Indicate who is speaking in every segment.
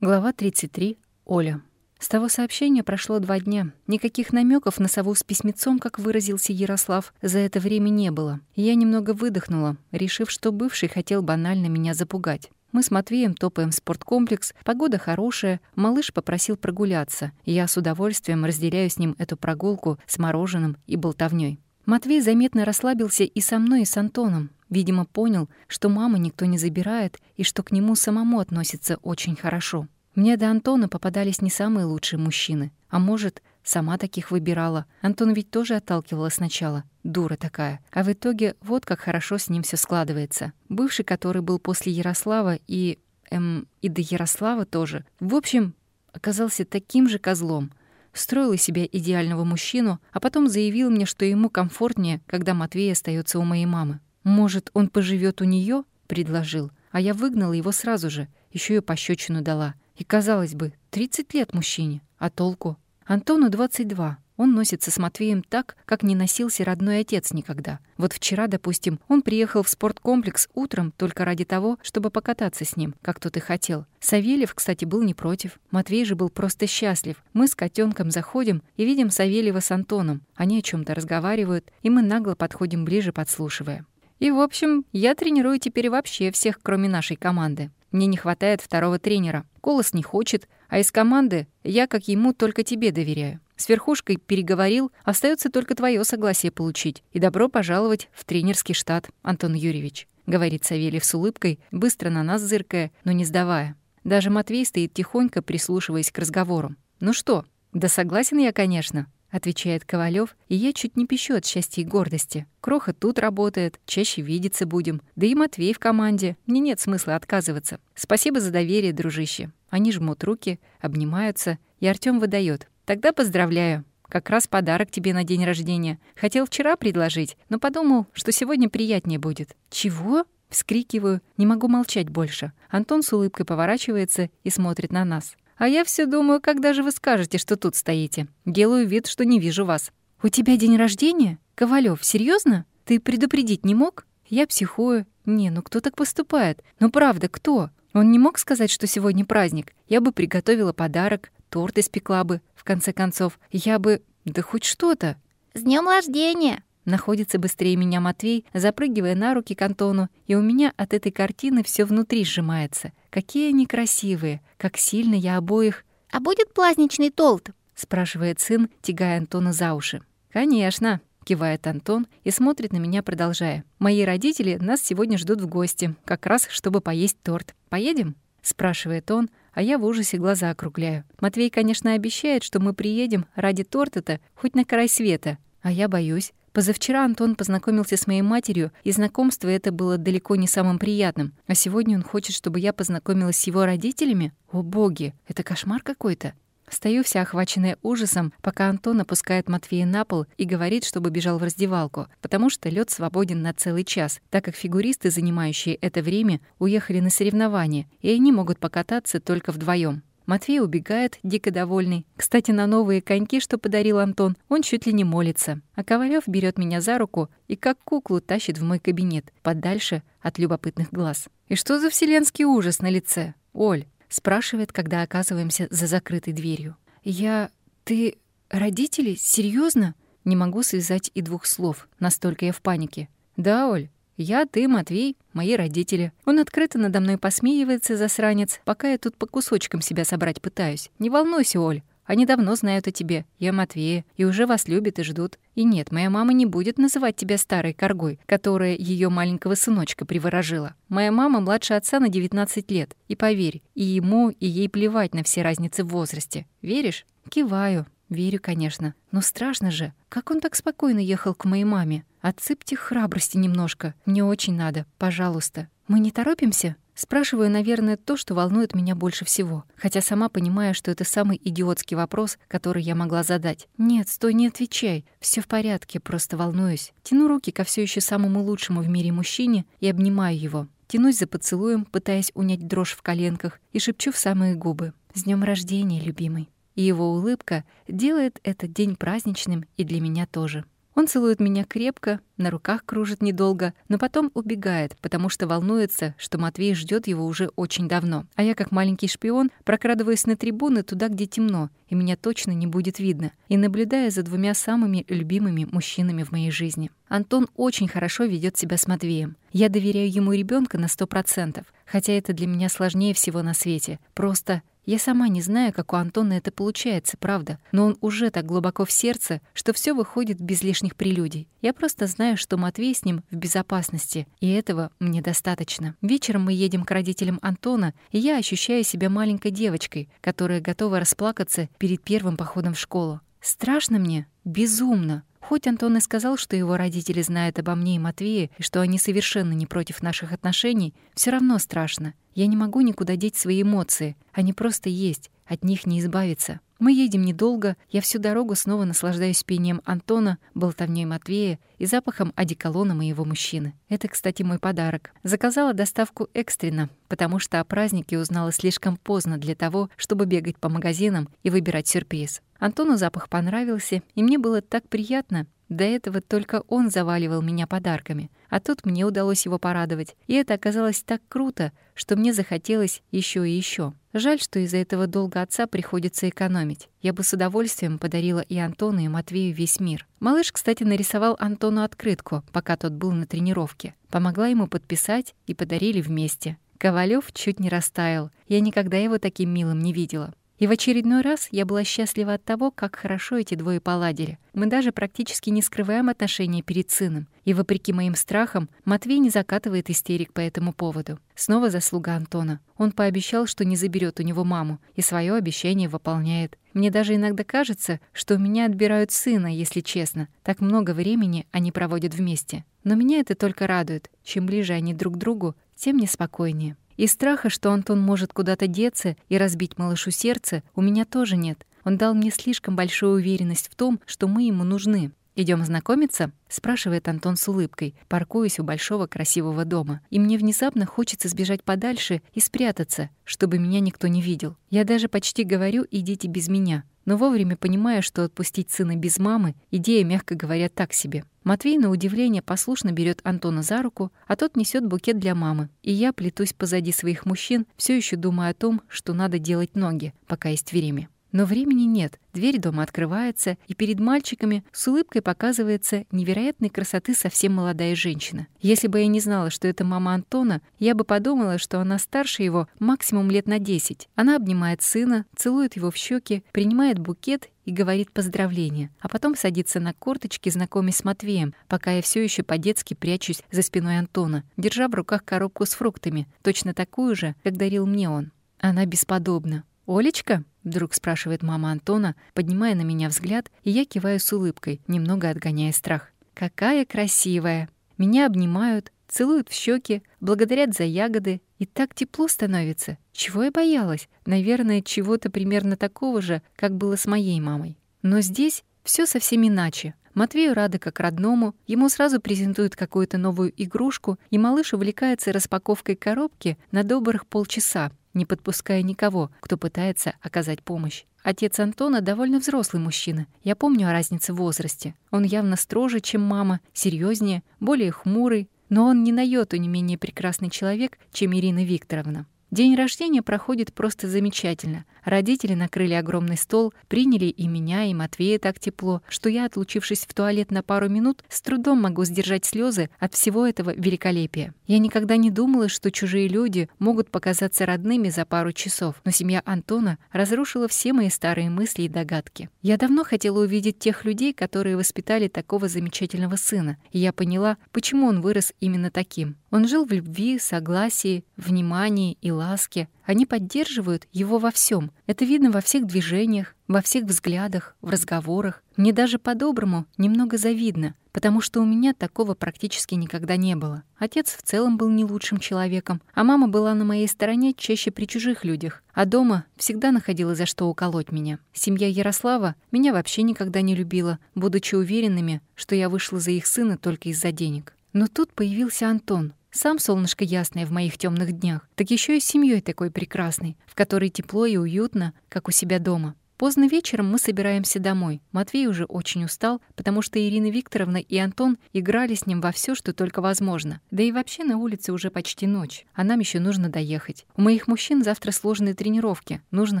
Speaker 1: Глава 33. Оля. С того сообщения прошло два дня. Никаких намеков на сову с письмецом, как выразился Ярослав, за это время не было. Я немного выдохнула, решив, что бывший хотел банально меня запугать. Мы с Матвеем топаем в спорткомплекс, погода хорошая, малыш попросил прогуляться, я с удовольствием разделяю с ним эту прогулку с мороженым и болтовней. Матвей заметно расслабился и со мной, и с Антоном. Видимо, понял, что мама никто не забирает и что к нему самому относится очень хорошо. Мне до Антона попадались не самые лучшие мужчины. А может, сама таких выбирала. Антон ведь тоже отталкивала сначала. Дура такая. А в итоге вот как хорошо с ним все складывается. Бывший, который был после Ярослава и... Эм, и до Ярослава тоже. В общем, оказался таким же козлом. Строил из себя идеального мужчину, а потом заявил мне, что ему комфортнее, когда Матвей остается у моей мамы. «Может, он поживет у нее? предложил. А я выгнала его сразу же, еще и пощечину дала. И, казалось бы, 30 лет мужчине. А толку? Антону 22. Он носится с Матвеем так, как не носился родной отец никогда. Вот вчера, допустим, он приехал в спорткомплекс утром только ради того, чтобы покататься с ним, как тот и хотел. Савельев, кстати, был не против. Матвей же был просто счастлив. Мы с котенком заходим и видим Савельева с Антоном. Они о чем то разговаривают, и мы нагло подходим ближе, подслушивая. И, в общем, я тренирую теперь вообще всех, кроме нашей команды. Мне не хватает второго тренера. Колос не хочет, а из команды я, как ему, только тебе доверяю. С верхушкой переговорил, остается только твое согласие получить. И добро пожаловать в тренерский штат, Антон Юрьевич», — говорит Савельев с улыбкой, быстро на нас зыркая, но не сдавая. Даже Матвей стоит тихонько, прислушиваясь к разговору. «Ну что, да согласен я, конечно. — отвечает Ковалев, и я чуть не пищу от счастья и гордости. Кроха тут работает, чаще видеться будем. Да и Матвей в команде. Мне нет смысла отказываться. Спасибо за доверие, дружище. Они жмут руки, обнимаются, и Артём выдает. Тогда поздравляю. Как раз подарок тебе на день рождения. Хотел вчера предложить, но подумал, что сегодня приятнее будет. Чего? Вскрикиваю, не могу молчать больше. Антон с улыбкой поворачивается и смотрит на нас. А я все думаю, когда же вы скажете, что тут стоите. Делаю вид, что не вижу вас. У тебя день рождения? Ковалев, серьезно? Ты предупредить не мог? Я психую. Не, ну кто так поступает? Ну правда, кто? Он не мог сказать, что сегодня праздник. Я бы приготовила подарок, торт испекла бы, в конце концов. Я бы... Да хоть что-то.
Speaker 2: «С днем рождения!»
Speaker 1: Находится быстрее меня Матвей, запрыгивая на руки к Антону, и у меня от этой картины все внутри сжимается. Какие они красивые, как сильно я обоих...
Speaker 2: «А будет праздничный торт?»
Speaker 1: — спрашивает сын, тягая Антона за уши. «Конечно», — кивает Антон и смотрит на меня, продолжая. «Мои родители нас сегодня ждут в гости, как раз чтобы поесть торт. Поедем?» — спрашивает он, а я в ужасе глаза округляю. Матвей, конечно, обещает, что мы приедем ради торта-то хоть на край света, а я боюсь. Позавчера Антон познакомился с моей матерью, и знакомство это было далеко не самым приятным. А сегодня он хочет, чтобы я познакомилась с его родителями? О боги, это кошмар какой-то. Стою вся охваченная ужасом, пока Антон опускает Матвея на пол и говорит, чтобы бежал в раздевалку, потому что лед свободен на целый час, так как фигуристы, занимающие это время, уехали на соревнования, и они могут покататься только вдвоем. Матвей убегает, дико довольный. Кстати, на новые коньки, что подарил Антон, он чуть ли не молится. А Ковалев берет меня за руку и как куклу тащит в мой кабинет, подальше от любопытных глаз. «И что за вселенский ужас на лице? Оль?» — спрашивает, когда оказываемся за закрытой дверью. «Я... Ты... Родители? Серьезно? Не могу связать и двух слов, настолько я в панике. «Да, Оль, я, ты, Матвей, мои родители. Он открыто надо мной посмеивается, засранец, пока я тут по кусочкам себя собрать пытаюсь. Не волнуйся, Оль. Они давно знают о тебе, я Матвея, и уже вас любят и ждут. И нет, моя мама не будет называть тебя старой коргой, которая ее маленького сыночка приворожила. Моя мама младше отца на 19 лет. И поверь, и ему, и ей плевать на все разницы в возрасте. Веришь? Киваю. Верю, конечно. Но страшно же. Как он так спокойно ехал к моей маме? Отсыпьте храбрости немножко. Мне очень надо. Пожалуйста. Мы не торопимся? Спрашиваю, наверное, то, что волнует меня больше всего, хотя сама понимаю, что это самый идиотский вопрос, который я могла задать. «Нет, стой, не отвечай. Все в порядке, просто волнуюсь». Тяну руки ко все еще самому лучшему в мире мужчине и обнимаю его. Тянусь за поцелуем, пытаясь унять дрожь в коленках, и шепчу в самые губы. «С днем рождения, любимый!» И его улыбка делает этот день праздничным и для меня тоже. Он целует меня крепко, на руках кружит недолго, но потом убегает, потому что волнуется, что Матвей ждет его уже очень давно. А я, как маленький шпион, прокрадываюсь на трибуны туда, где темно, и меня точно не будет видно, и наблюдая за двумя самыми любимыми мужчинами в моей жизни. Антон очень хорошо ведет себя с Матвеем. Я доверяю ему ребенка на сто процентов, хотя это для меня сложнее всего на свете. Просто я сама не знаю, как у Антона это получается, правда, но он уже так глубоко в сердце, что все выходит без лишних прелюдий. Я просто знаю, что Матвей с ним в безопасности, и этого мне достаточно. Вечером мы едем к родителям Антона, и я ощущаю себя маленькой девочкой, которая готова расплакаться перед первым походом в школу. Страшно мне? Безумно. Хоть Антон и сказал, что его родители знают обо мне и Матвее, и что они совершенно не против наших отношений, все равно страшно. Я не могу никуда деть свои эмоции. Они просто есть, от них не избавиться. Мы едем недолго, я всю дорогу снова наслаждаюсь пением Антона, болтовней Матвея и запахом одеколона моего мужчины. Это, кстати, мой подарок. Заказала доставку экстренно, потому что о празднике узнала слишком поздно для того, чтобы бегать по магазинам и выбирать сюрприз. Антону запах понравился, и мне было так приятно. До этого только он заваливал меня подарками, а тут мне удалось его порадовать. И это оказалось так круто, что мне захотелось еще и еще. Жаль, что из-за этого долга отца приходится экономить. Я бы с удовольствием подарила и Антону, и Матвею весь мир. Малыш, кстати, нарисовал Антону открытку, пока тот был на тренировке. Помогла ему подписать и подарили вместе. Ковалев чуть не растаял. Я никогда его таким милым не видела. И в очередной раз я была счастлива от того, как хорошо эти двое поладили. Мы даже практически не скрываем отношения перед сыном. И вопреки моим страхам, Матвей не закатывает истерик по этому поводу. Снова заслуга Антона. Он пообещал, что не заберет у него маму, и свое обещание выполняет. Мне даже иногда кажется, что у меня отбирают сына, если честно. Так много времени они проводят вместе. Но меня это только радует. Чем ближе они друг к другу, тем неспокойнее. И страха, что Антон может куда-то деться и разбить малышу сердце, у меня тоже нет. Он дал мне слишком большую уверенность в том, что мы ему нужны. Идем знакомиться?» — спрашивает Антон с улыбкой, паркуясь у большого красивого дома. И мне внезапно хочется сбежать подальше и спрятаться, чтобы меня никто не видел. Я даже почти говорю «идите без меня», но вовремя понимаю, что отпустить сына без мамы — идея, мягко говоря, так себе. Матвей, на удивление, послушно берет Антона за руку, а тот несет букет для мамы. И я плетусь позади своих мужчин, все еще думая о том, что надо делать ноги, пока есть время. Но времени нет. Дверь дома открывается, и перед мальчиками с улыбкой показывается невероятной красоты совсем молодая женщина. Если бы я не знала, что это мама Антона, я бы подумала, что она старше его максимум лет на 10. Она обнимает сына, целует его в щеки, принимает букет и говорит поздравления, а потом садится на корточки, знакомясь с Матвеем, пока я все еще по-детски прячусь за спиной Антона, держа в руках коробку с фруктами, точно такую же, как дарил мне он. Она бесподобна. «Олечка?» — вдруг спрашивает мама Антона, поднимая на меня взгляд, и я киваю с улыбкой, немного отгоняя страх. «Какая красивая!» Меня обнимают, целуют в щеки, благодарят за ягоды, и так тепло становится. Чего я боялась? Наверное, чего-то примерно такого же, как было с моей мамой. Но здесь все совсем иначе. Матвею рады как родному, ему сразу презентуют какую-то новую игрушку, и малыш увлекается распаковкой коробки на добрых полчаса, не подпуская никого, кто пытается оказать помощь. Отец Антона довольно взрослый мужчина. Я помню о разнице в возрасте. Он явно строже, чем мама, серьезнее, более хмурый, но он не на йоту не менее прекрасный человек, чем Ирина Викторовна. День рождения проходит просто замечательно. Родители накрыли огромный стол, приняли и меня, и Матвея так тепло, что я, отлучившись в туалет на пару минут, с трудом могу сдержать слезы от всего этого великолепия. Я никогда не думала, что чужие люди могут показаться родными за пару часов, но семья Антона разрушила все мои старые мысли и догадки. Я давно хотела увидеть тех людей, которые воспитали такого замечательного сына, и я поняла, почему он вырос именно таким. Он жил в любви, согласии, внимании и ласке, они поддерживают его во всем. Это видно во всех движениях, во всех взглядах, в разговорах. Мне даже по-доброму немного завидно, потому что у меня такого практически никогда не было. Отец в целом был не лучшим человеком, а мама была на моей стороне чаще при чужих людях, а дома всегда находила за что уколоть меня. Семья Ярослава меня вообще никогда не любила, будучи уверенными, что я вышла за их сына только из-за денег. Но тут появился Антон, сам солнышко ясное в моих темных днях, так еще и с семьей такой прекрасной, в которой тепло и уютно, как у себя дома. Поздно вечером мы собираемся домой. Матвей уже очень устал, потому что Ирина Викторовна и Антон играли с ним во все, что только возможно. Да и вообще на улице уже почти ночь, а нам еще нужно доехать. У моих мужчин завтра сложные тренировки, нужно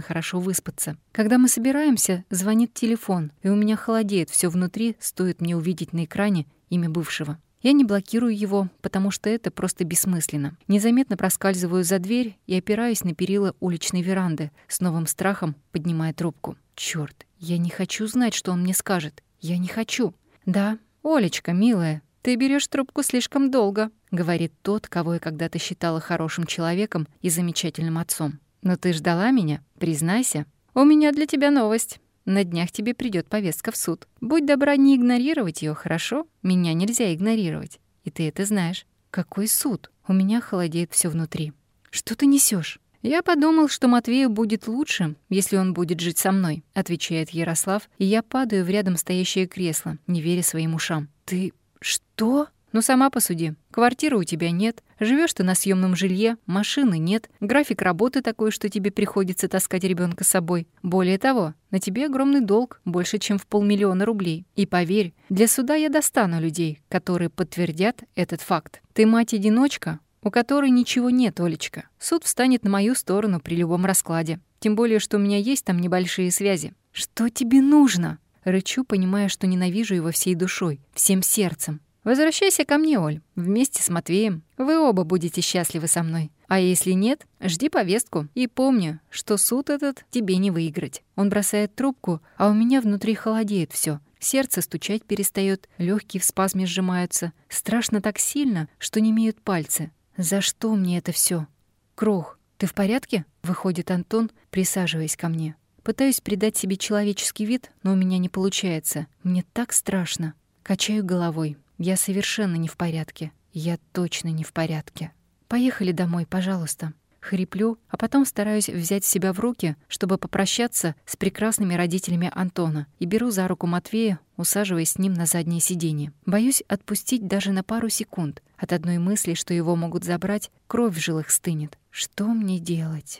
Speaker 1: хорошо выспаться. Когда мы собираемся, звонит телефон, и у меня холодеет все внутри, стоит мне увидеть на экране имя бывшего. Я не блокирую его, потому что это просто бессмысленно. Незаметно проскальзываю за дверь и опираюсь на перила уличной веранды, с новым страхом поднимая трубку. Чёрт, я не хочу знать, что он мне скажет. Я не хочу. Да, Олечка, милая, ты берешь трубку слишком долго, говорит тот, кого я когда-то считала хорошим человеком и замечательным отцом. Но ты ждала меня? Признайся. У меня для тебя новость. На днях тебе придет повестка в суд. Будь добра не игнорировать ее, хорошо? Меня нельзя игнорировать. И ты это знаешь. Какой суд? У меня холодеет все внутри. Что ты несешь? Я подумал, что Матвею будет лучше, если он будет жить со мной, отвечает Ярослав, и я падаю в рядом стоящее кресло, не веря своим ушам. Ты что? Ну сама посуди. Квартиры у тебя нет, живешь ты на съемном жилье, машины нет, график работы такой, что тебе приходится таскать ребенка с собой. Более того, на тебе огромный долг, больше, чем в полмиллиона рублей. И поверь, для суда я достану людей, которые подтвердят этот факт. Ты мать-одиночка, у которой ничего нет, Олечка. Суд встанет на мою сторону при любом раскладе. Тем более, что у меня есть там небольшие связи. Что тебе нужно? Рычу, понимая, что ненавижу его всей душой, всем сердцем. Возвращайся ко мне, Оль, вместе с Матвеем. Вы оба будете счастливы со мной. А если нет, жди повестку и помни, что суд этот тебе не выиграть. Он бросает трубку, а у меня внутри холодеет все. Сердце стучать перестает, легкие в спазме сжимаются. Страшно так сильно, что не имеют пальцы. За что мне это все? Крох, ты в порядке? Выходит Антон, присаживаясь ко мне. Пытаюсь придать себе человеческий вид, но у меня не получается. Мне так страшно. Качаю головой. Я совершенно не в порядке. Я точно не в порядке. Поехали домой, пожалуйста. Хриплю, а потом стараюсь взять себя в руки, чтобы попрощаться с прекрасными родителями Антона, и беру за руку Матвея, усаживаясь с ним на заднее сиденье. Боюсь отпустить даже на пару секунд. От одной мысли, что его могут забрать, кровь в жилах стынет. Что мне делать?